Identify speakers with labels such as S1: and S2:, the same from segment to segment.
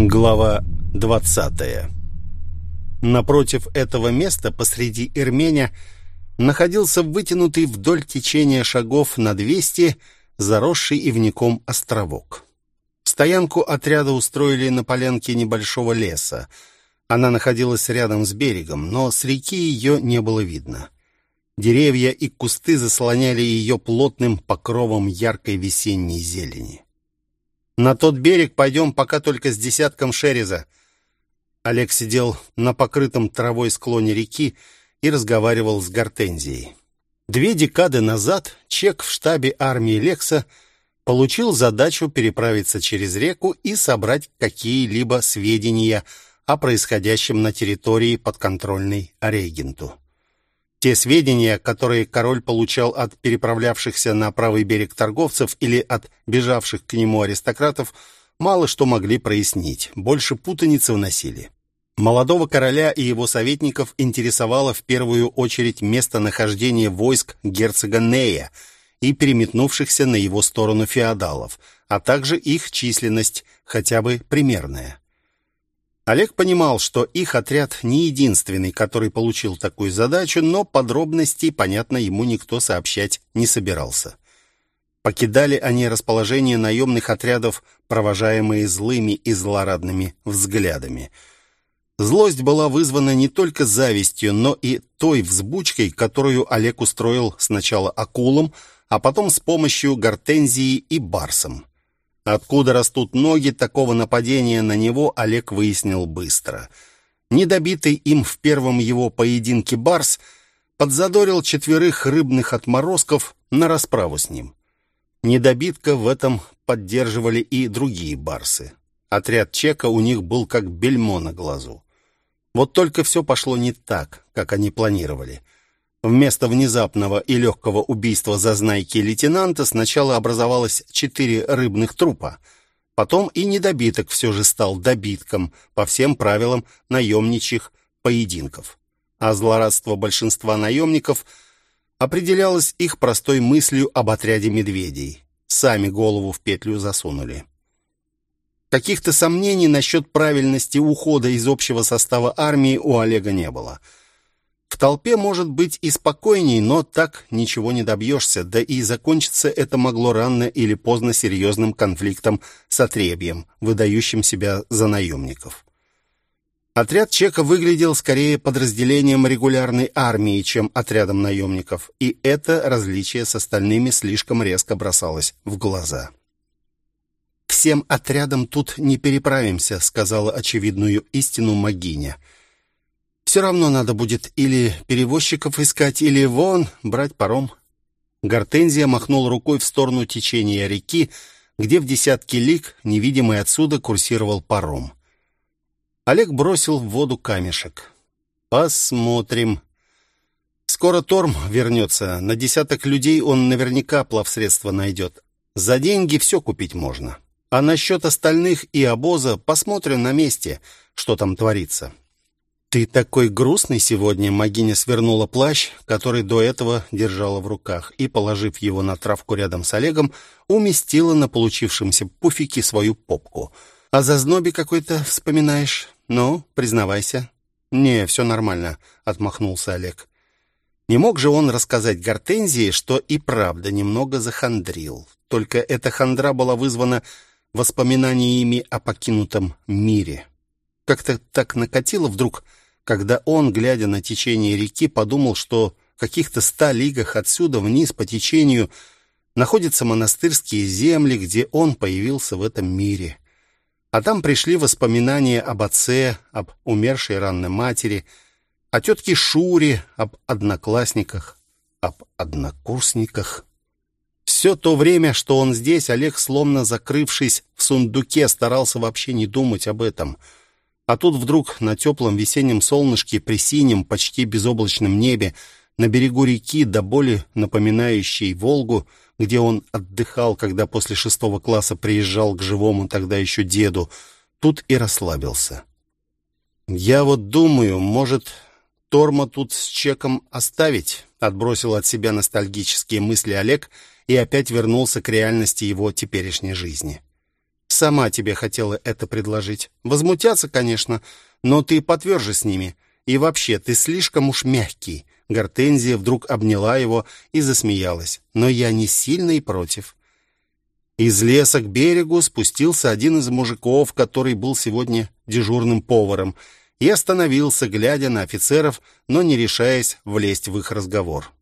S1: Глава 20 Напротив этого места, посреди Ирменя, находился вытянутый вдоль течения шагов на 200 заросший ивником островок. Стоянку отряда устроили на полянке небольшого леса. Она находилась рядом с берегом, но с реки ее не было видно. Деревья и кусты заслоняли ее плотным покровом яркой весенней зелени. «На тот берег пойдем пока только с десятком шереза». Олег сидел на покрытом травой склоне реки и разговаривал с Гортензией. Две декады назад чек в штабе армии Лекса получил задачу переправиться через реку и собрать какие-либо сведения о происходящем на территории подконтрольной регенту. Те сведения, которые король получал от переправлявшихся на правый берег торговцев или от бежавших к нему аристократов, мало что могли прояснить, больше путаницы вносили. Молодого короля и его советников интересовало в первую очередь местонахождение войск герцога Нея и переметнувшихся на его сторону феодалов, а также их численность, хотя бы примерная. Олег понимал, что их отряд не единственный, который получил такую задачу, но подробностей, понятно, ему никто сообщать не собирался. Покидали они расположение наемных отрядов, провожаемые злыми и злорадными взглядами. Злость была вызвана не только завистью, но и той взбучкой, которую Олег устроил сначала акулам, а потом с помощью гортензии и барсом. Откуда растут ноги такого нападения на него, Олег выяснил быстро. Недобитый им в первом его поединке Барс подзадорил четверых рыбных отморозков на расправу с ним. Недобитка в этом поддерживали и другие барсы. Отряд Чека у них был как бельмо на глазу. Вот только все пошло не так, как они планировали. Вместо внезапного и легкого убийства зазнайки лейтенанта сначала образовалось четыре рыбных трупа. Потом и недобиток все же стал добитком по всем правилам наемничьих поединков. А злорадство большинства наемников определялось их простой мыслью об отряде медведей. Сами голову в петлю засунули. Каких-то сомнений насчет правильности ухода из общего состава армии у Олега не было – в толпе может быть и спокойней, но так ничего не добьешься, да и закончиться это могло рано или поздно серьезным конфликтом с отребьем, выдающим себя за наемников. Отряд Чека выглядел скорее подразделением регулярной армии, чем отрядом наемников, и это различие с остальными слишком резко бросалось в глаза. «Всем отрядам тут не переправимся», — сказала очевидную истину Магиня — все равно надо будет или перевозчиков искать, или вон брать паром. Гортензия махнул рукой в сторону течения реки, где в десятки лиг, невидимый отсюда, курсировал паром. Олег бросил в воду камешек. «Посмотрим». Скоро Торм вернется. На десяток людей он наверняка плавсредство найдет. За деньги все купить можно. А насчет остальных и обоза посмотрим на месте, что там творится. «Ты такой грустный сегодня!» Магиня свернула плащ, который до этого держала в руках, и, положив его на травку рядом с Олегом, уместила на получившемся пуфике свою попку. «А за зноби какой-то вспоминаешь? Ну, признавайся». «Не, все нормально», — отмахнулся Олег. Не мог же он рассказать Гортензии, что и правда немного захандрил. Только эта хандра была вызвана воспоминаниями о покинутом мире. Как-то так накатило вдруг когда он, глядя на течение реки, подумал, что в каких-то ста лигах отсюда вниз по течению находятся монастырские земли, где он появился в этом мире. А там пришли воспоминания об отце, об умершей ранней матери, о тетке Шуре, об одноклассниках, об однокурсниках. Все то время, что он здесь, Олег, словно закрывшись в сундуке, старался вообще не думать об этом — а тут вдруг на теплом весеннем солнышке при синем, почти безоблачном небе, на берегу реки, до боли напоминающей Волгу, где он отдыхал, когда после шестого класса приезжал к живому тогда еще деду, тут и расслабился. «Я вот думаю, может, Торма тут с чеком оставить?» Отбросил от себя ностальгические мысли Олег и опять вернулся к реальности его теперешней жизни. Сама тебе хотела это предложить. Возмутятся, конечно, но ты потверже с ними. И вообще, ты слишком уж мягкий. Гортензия вдруг обняла его и засмеялась. Но я не сильно и против. Из леса к берегу спустился один из мужиков, который был сегодня дежурным поваром, и остановился, глядя на офицеров, но не решаясь влезть в их разговор.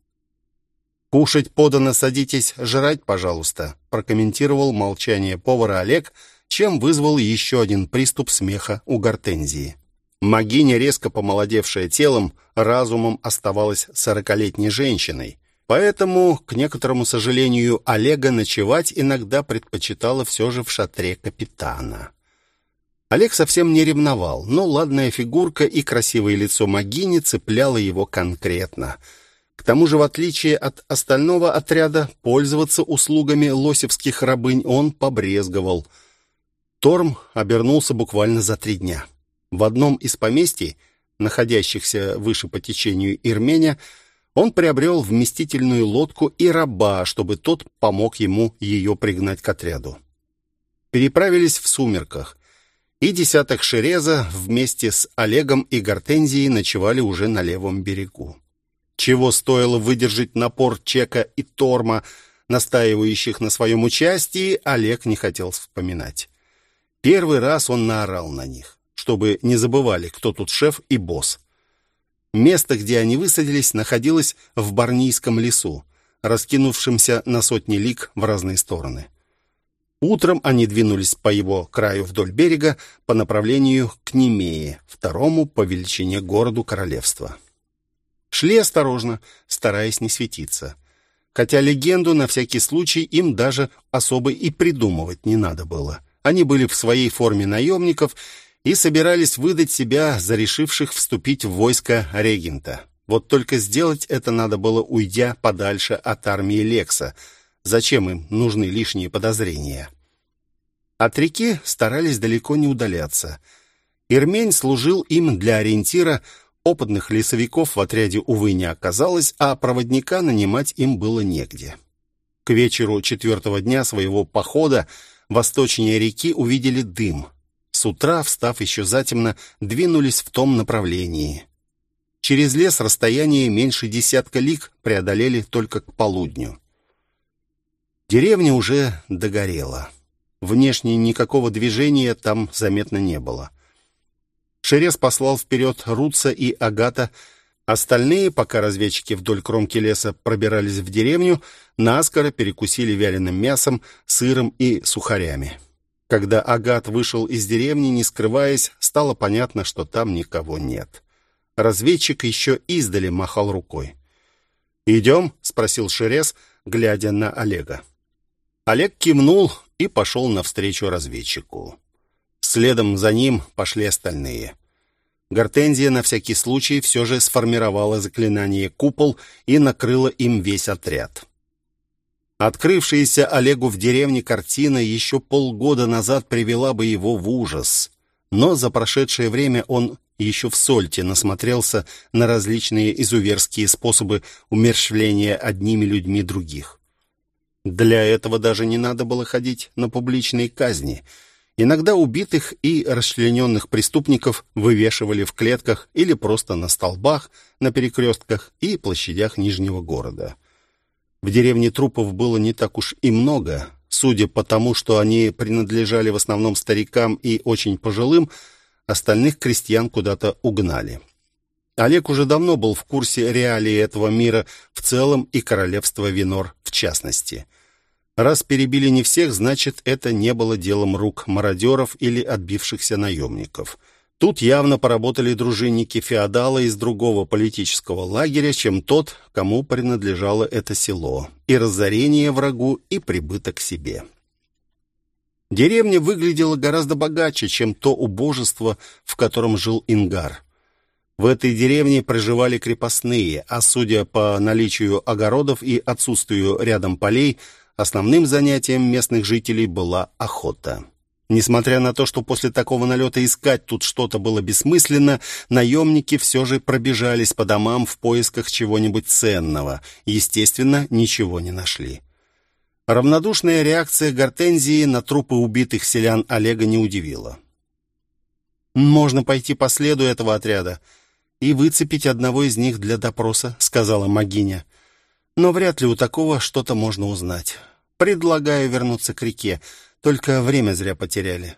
S1: «Кушать подано, садитесь, жрать, пожалуйста», прокомментировал молчание повара Олег, чем вызвал еще один приступ смеха у Гортензии. Магиня, резко помолодевшая телом, разумом оставалась сорокалетней женщиной. Поэтому, к некоторому сожалению, Олега ночевать иногда предпочитала все же в шатре капитана. Олег совсем не ревновал, но ладная фигурка и красивое лицо Магини цепляло его конкретно. К тому же, в отличие от остального отряда, пользоваться услугами лосевских рабынь он побрезговал. Торм обернулся буквально за три дня. В одном из поместий, находящихся выше по течению Ирменя, он приобрел вместительную лодку и раба, чтобы тот помог ему ее пригнать к отряду. Переправились в сумерках и десяток Шереза вместе с Олегом и Гортензией ночевали уже на левом берегу. Чего стоило выдержать напор Чека и Торма, настаивающих на своем участии, Олег не хотел вспоминать. Первый раз он наорал на них, чтобы не забывали, кто тут шеф и босс. Место, где они высадились, находилось в Барнийском лесу, раскинувшемся на сотни лиг в разные стороны. Утром они двинулись по его краю вдоль берега по направлению к Немее, второму по величине городу королевства. Шли осторожно, стараясь не светиться. Хотя легенду на всякий случай им даже особо и придумывать не надо было. Они были в своей форме наемников и собирались выдать себя за решивших вступить в войско регента. Вот только сделать это надо было, уйдя подальше от армии Лекса — Зачем им нужны лишние подозрения? От реки старались далеко не удаляться. Ирмень служил им для ориентира, опытных лесовиков в отряде, увы, не оказалось, а проводника нанимать им было негде. К вечеру четвертого дня своего похода восточнее реки увидели дым. С утра, встав еще затемно, двинулись в том направлении. Через лес расстояние меньше десятка лиг преодолели только к полудню. Деревня уже догорела. Внешне никакого движения там заметно не было. Шерез послал вперед Руца и Агата. Остальные, пока разведчики вдоль кромки леса пробирались в деревню, наскоро перекусили вяленым мясом, сыром и сухарями. Когда Агат вышел из деревни, не скрываясь, стало понятно, что там никого нет. Разведчик еще издали махал рукой. «Идем?» — спросил Шерез, глядя на Олега. Олег кивнул и пошел навстречу разведчику. Следом за ним пошли остальные. Гортензия на всякий случай все же сформировала заклинание «Купол» и накрыла им весь отряд. Открывшаяся Олегу в деревне картина еще полгода назад привела бы его в ужас. Но за прошедшее время он еще в Сольте насмотрелся на различные изуверские способы умерщвления одними людьми других. Для этого даже не надо было ходить на публичные казни. Иногда убитых и расчлененных преступников вывешивали в клетках или просто на столбах, на перекрестках и площадях Нижнего города. В деревне трупов было не так уж и много. Судя по тому, что они принадлежали в основном старикам и очень пожилым, остальных крестьян куда-то угнали. Олег уже давно был в курсе реалий этого мира в целом и королевства Винор в частности – Раз перебили не всех, значит, это не было делом рук мародеров или отбившихся наемников. Тут явно поработали дружинники феодала из другого политического лагеря, чем тот, кому принадлежало это село. И разорение врагу, и прибыток себе. Деревня выглядела гораздо богаче, чем то убожество, в котором жил Ингар. В этой деревне проживали крепостные, а судя по наличию огородов и отсутствию рядом полей, Основным занятием местных жителей была охота. Несмотря на то, что после такого налета искать тут что-то было бессмысленно, наемники все же пробежались по домам в поисках чего-нибудь ценного. Естественно, ничего не нашли. Равнодушная реакция Гортензии на трупы убитых селян Олега не удивила. «Можно пойти по следу этого отряда и выцепить одного из них для допроса», — сказала Магиня. «Но вряд ли у такого что-то можно узнать. Предлагаю вернуться к реке, только время зря потеряли».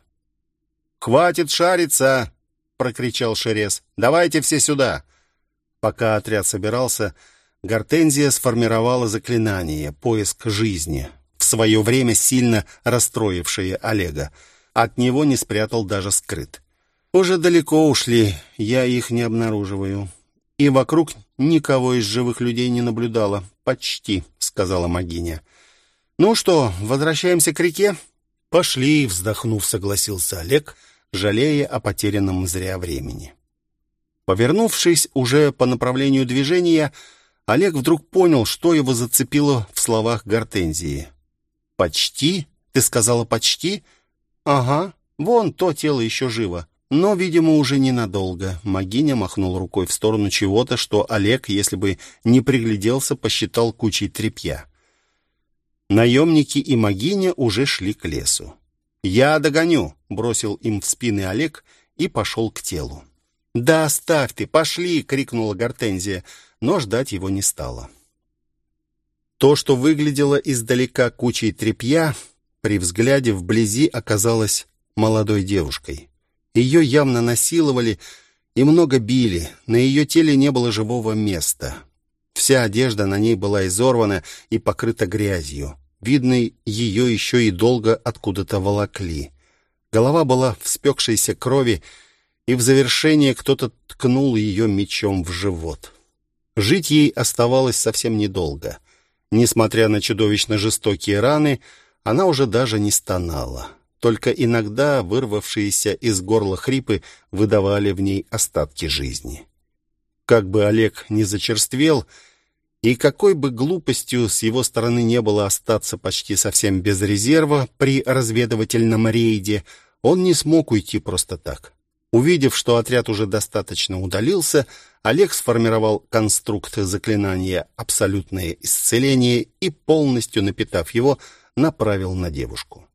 S2: «Хватит шариться!» — прокричал Шерез. «Давайте все сюда!»
S1: Пока отряд собирался, Гортензия сформировала заклинание «Поиск жизни», в свое время сильно расстроившее Олега. От него не спрятал даже скрыт. «Уже далеко ушли, я их не обнаруживаю. И вокруг никого из живых людей не наблюдала. Почти», — сказала Магиня. «Ну что, возвращаемся к реке?» «Пошли», — вздохнув, согласился Олег, жалея о потерянном зря времени. Повернувшись уже по направлению движения, Олег вдруг понял, что его зацепило в словах Гортензии. «Почти? Ты сказала почти?» «Ага, вон то тело еще живо. Но, видимо, уже ненадолго». Магиня махнул рукой в сторону чего-то, что Олег, если бы не пригляделся, посчитал кучей тряпья. Наемники и Магиня уже шли к лесу. «Я догоню», — бросил им в спины Олег и пошел к телу. «Да оставь ты, пошли!» — крикнула Гортензия, но ждать его не стало. То, что выглядело издалека кучей тряпья, при взгляде вблизи оказалось молодой девушкой. Ее явно насиловали и много били, на ее теле не было живого места. Вся одежда на ней была изорвана и покрыта грязью. Видно, ее еще и долго откуда-то волокли. Голова была в спекшейся крови, и в завершение кто-то ткнул ее мечом в живот. Жить ей оставалось совсем недолго. Несмотря на чудовищно жестокие раны, она уже даже не стонала. Только иногда вырвавшиеся из горла хрипы выдавали в ней остатки жизни. Как бы Олег не зачерствел, и какой бы глупостью с его стороны не было остаться почти совсем без резерва при разведывательном рейде, он не смог уйти просто так. Увидев, что отряд уже достаточно удалился, Олег сформировал конструкт заклинания «Абсолютное исцеление» и, полностью напитав его, направил на девушку.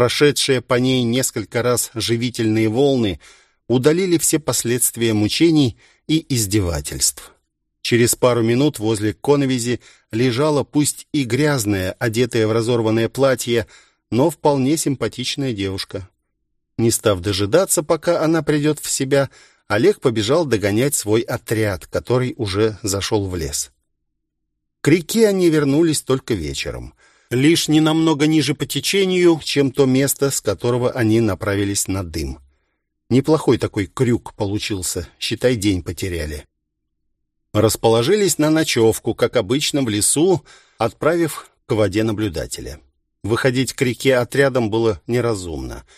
S1: Прошедшие по ней несколько раз живительные волны удалили все последствия мучений и издевательств. Через пару минут возле коновизи лежала пусть и грязная, одетая в разорванное платье, но вполне симпатичная девушка. Не став дожидаться, пока она придет в себя, Олег побежал догонять свой отряд, который уже зашел в лес. К реке они вернулись только вечером. Лишь не намного ниже по течению, чем то место, с которого они направились на дым. Неплохой такой крюк получился, считай, день потеряли. Расположились на ночевку, как обычно, в лесу, отправив к воде наблюдателя. Выходить к реке отрядом было неразумно —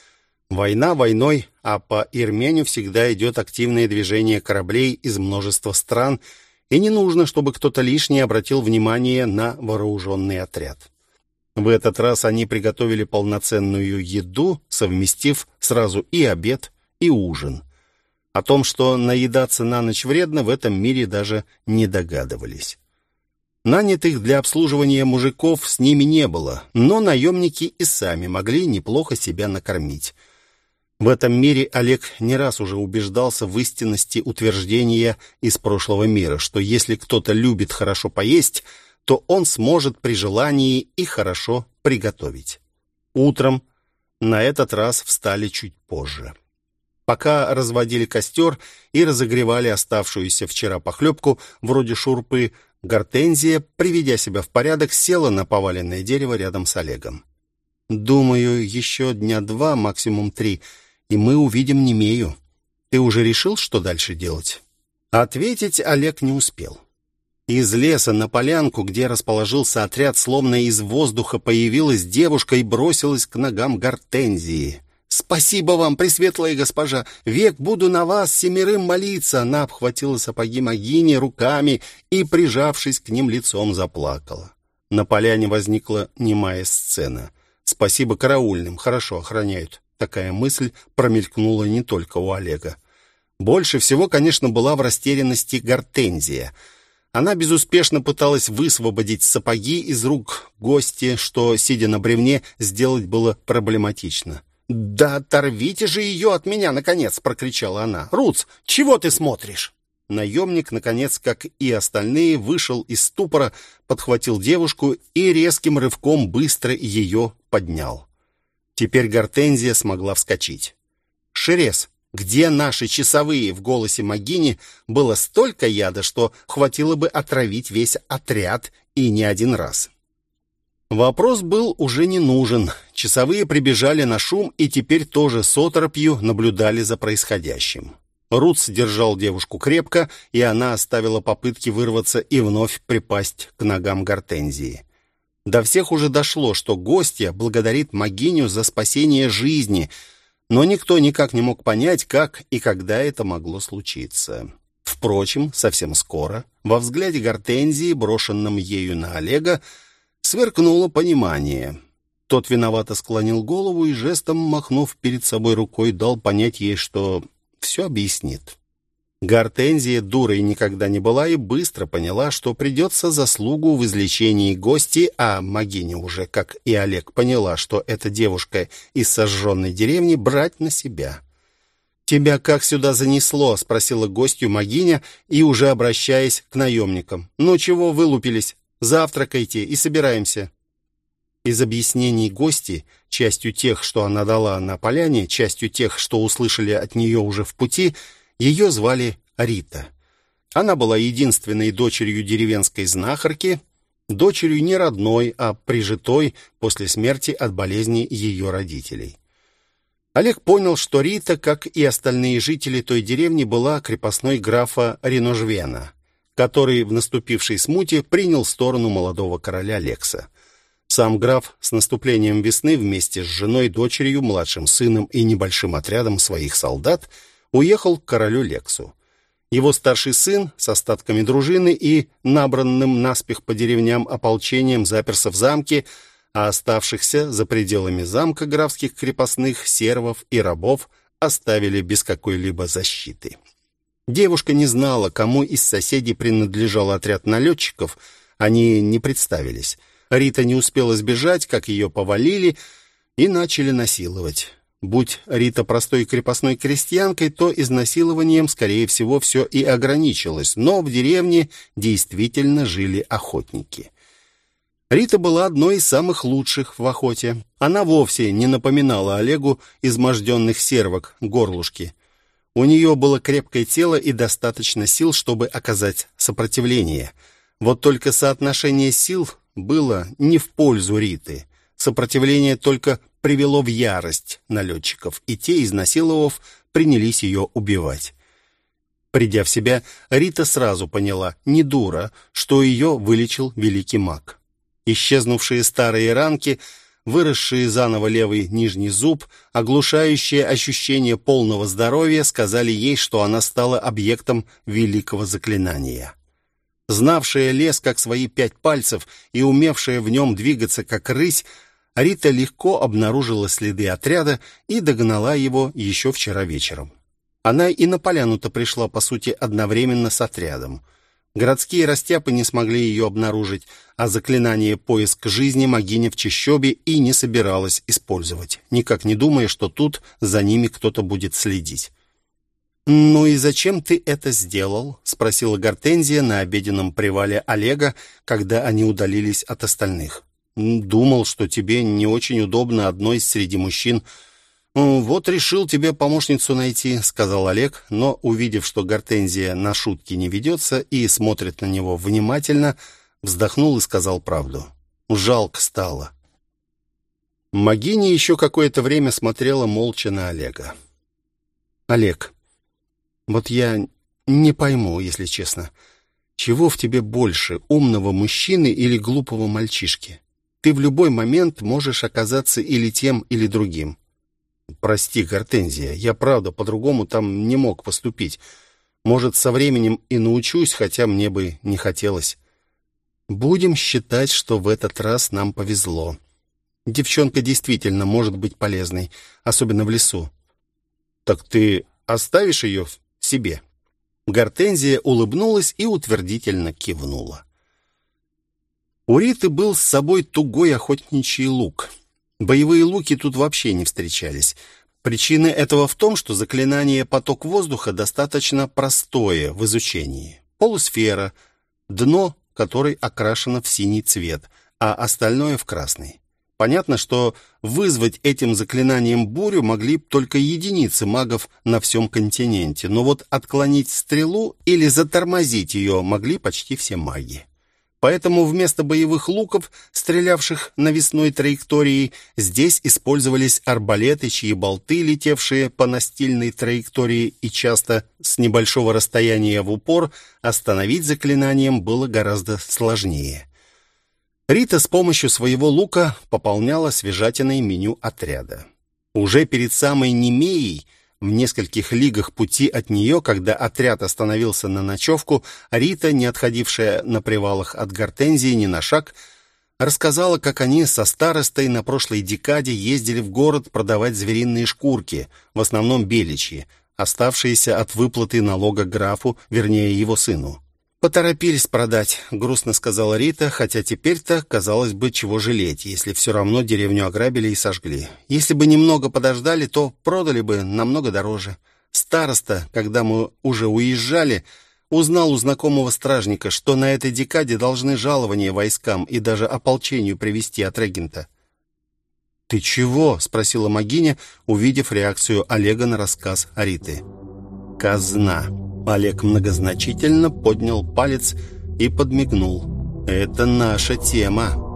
S1: Война войной, а по Ирменю всегда идет активное движение кораблей из множества стран, и не нужно, чтобы кто-то лишний обратил внимание на вооруженный отряд. В этот раз они приготовили полноценную еду, совместив сразу и обед, и ужин. О том, что наедаться на ночь вредно, в этом мире даже не догадывались. Нанятых для обслуживания мужиков с ними не было, но наемники и сами могли неплохо себя накормить. В этом мире Олег не раз уже убеждался в истинности утверждения из прошлого мира, что если кто-то любит хорошо поесть, то он сможет при желании и хорошо приготовить. Утром на этот раз встали чуть позже. Пока разводили костер и разогревали оставшуюся вчера похлебку, вроде шурпы, Гортензия, приведя себя в порядок, села на поваленное дерево рядом с Олегом. «Думаю, еще дня два, максимум три, и мы увидим Немею. Ты уже решил, что дальше делать?» Ответить Олег не успел. Из леса на полянку, где расположился отряд, словно из воздуха появилась девушка и бросилась к ногам гортензии. «Спасибо вам, пресветлая госпожа! Век буду на вас семерым молиться!» Она обхватила сапоги могини руками и, прижавшись к ним лицом, заплакала. На поляне возникла немая сцена. «Спасибо караульным, хорошо охраняют. Такая мысль промелькнула не только у Олега. Больше всего, конечно, была в растерянности Гортензия. Она безуспешно пыталась высвободить сапоги из рук гости, что, сидя на бревне, сделать было проблематично. «Да оторвите же ее от меня, наконец!» — прокричала она. «Руц, чего ты смотришь?» Наемник, наконец, как и остальные, вышел из ступора, подхватил девушку и резким рывком быстро ее поднял. Теперь Гортензия смогла вскочить. «Шерез, где наши часовые?» В голосе Магини было столько яда, что хватило бы отравить весь отряд и не один раз. Вопрос был уже не нужен. Часовые прибежали на шум и теперь тоже с оторопью наблюдали за происходящим. Рутс держал девушку крепко, и она оставила попытки вырваться и вновь припасть к ногам Гортензии. До всех уже дошло, что гостья благодарит Магиню за спасение жизни, но никто никак не мог понять, как и когда это могло случиться. Впрочем, совсем скоро, во взгляде Гортензии, брошенном ею на Олега, Сверкнуло понимание. Тот виновато склонил голову и жестом, махнув перед собой рукой, дал понять ей, что все объяснит. Гортензия дурой никогда не была и быстро поняла, что придется заслугу в излечении гости, а Магиня уже, как и Олег, поняла, что эта девушка из сожженной деревни брать на себя. «Тебя как сюда занесло?» — спросила гостью Магиня и уже обращаясь к наемникам. «Ну чего вылупились? Завтракайте и собираемся». Из объяснений гости, частью тех, что она дала на поляне, частью тех, что услышали от нее уже в пути, ее звали Рита. Она была единственной дочерью деревенской знахарки, дочерью не родной, а прижитой после смерти от болезни ее родителей. Олег понял, что Рита, как и остальные жители той деревни, была крепостной графа Реножвена который в наступившей смуте принял сторону молодого короля Лекса. Сам граф с наступлением весны вместе с женой, дочерью, младшим сыном и небольшим отрядом своих солдат уехал к королю Лексу. Его старший сын с остатками дружины и набранным наспех по деревням ополчением заперся в замке, а оставшихся за пределами замка графских крепостных сервов и рабов оставили без какой-либо защиты. Девушка не знала, кому из соседей принадлежал отряд налетчиков, они не представились. Рита не успела сбежать, как ее повалили и начали насиловать. Будь Рита простой крепостной крестьянкой, то изнасилованием, скорее всего, все и ограничилось, но в деревне действительно жили охотники. Рита была одной из самых лучших в охоте. Она вовсе не напоминала Олегу изможденных сервок, горлушки. У нее было крепкое тело и достаточно сил, чтобы оказать сопротивление. Вот только соотношение сил было не в пользу Риты. Сопротивление только привело в ярость налетчиков, и те, изнасиловав, принялись ее убивать. Придя в себя, Рита сразу поняла, не дура, что ее вылечил великий маг. Исчезнувшие старые ранки — выросшие заново левый нижний зуб, оглушающее ощущение полного здоровья сказали ей, что она стала объектом великого заклинания. Знавшая лес как свои пять пальцев и умевшая в нем двигаться как рысь, Рита легко обнаружила следы отряда и догнала его еще вчера вечером. Она и на поляну-то пришла, по сути, одновременно с отрядом. Городские растяпы не смогли ее обнаружить, а заклинание «Поиск жизни» Магиня в Чищобе и не собиралась использовать, никак не думая, что тут за ними кто-то будет следить. «Ну и зачем ты это сделал?» — спросила Гортензия на обеденном привале Олега, когда они удалились от остальных. «Думал, что тебе не очень удобно одной среди мужчин «Вот решил тебе помощницу найти», — сказал Олег, но, увидев, что Гортензия на шутки не ведется и смотрит на него внимательно, вздохнул и сказал правду. «Жалко стало». Магини еще какое-то время смотрела молча на Олега. «Олег, вот я не пойму, если честно, чего в тебе больше, умного мужчины или глупого мальчишки? Ты в любой момент можешь оказаться или тем, или другим. «Прости, Гортензия, я правда по-другому там не мог поступить. Может, со временем и научусь, хотя мне бы не хотелось. Будем считать, что в этот раз нам повезло. Девчонка действительно может быть полезной, особенно в лесу. Так ты оставишь ее себе?» Гортензия улыбнулась и утвердительно кивнула. У Риты был с собой тугой охотничий лук. Боевые луки тут вообще не встречались. Причина этого в том, что заклинание «поток воздуха» достаточно простое в изучении. Полусфера, дно которой окрашено в синий цвет, а остальное в красный. Понятно, что вызвать этим заклинанием бурю могли только единицы магов на всем континенте, но вот отклонить стрелу или затормозить ее могли почти все маги. Поэтому вместо боевых луков, стрелявших навесной траекторией, здесь использовались арбалеты, чьи болты, летевшие по настильной траектории и часто с небольшого расстояния в упор, остановить заклинанием было гораздо сложнее. Рита с помощью своего лука пополняла свежатиной меню отряда. Уже перед самой Немеей – в нескольких лигах пути от нее, когда отряд остановился на ночевку, Рита, не отходившая на привалах от гортензии ни на шаг, рассказала, как они со старостой на прошлой декаде ездили в город продавать звериные шкурки, в основном беличьи, оставшиеся от выплаты налога графу, вернее его сыну. «Поторопились продать», — грустно сказала Рита, хотя теперь-то, казалось бы, чего жалеть, если все равно деревню ограбили и сожгли. Если бы немного подождали, то продали бы намного дороже. Староста, когда мы уже уезжали, узнал у знакомого стражника, что на этой декаде должны жалование войскам и даже ополчению привезти от регента. «Ты чего?» — спросила Магиня, увидев реакцию Олега на рассказ Риты. «Казна». Олег многозначительно поднял палец и подмигнул. «Это наша тема».